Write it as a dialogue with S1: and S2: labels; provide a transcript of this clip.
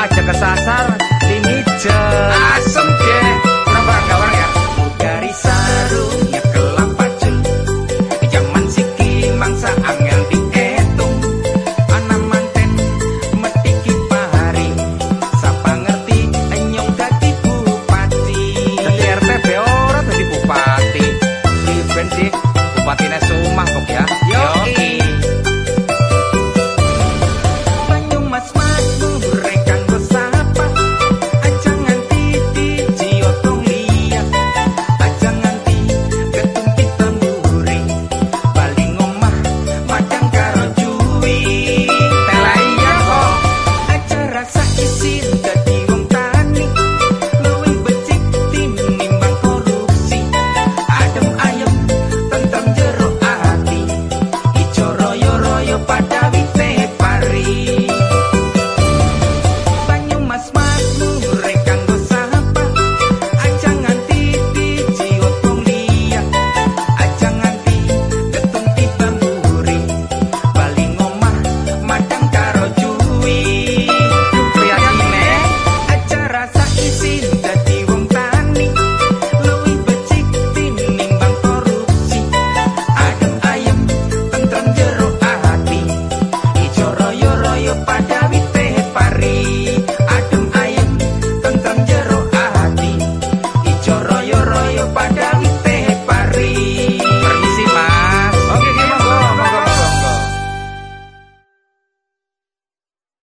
S1: aja kesasar ini hijau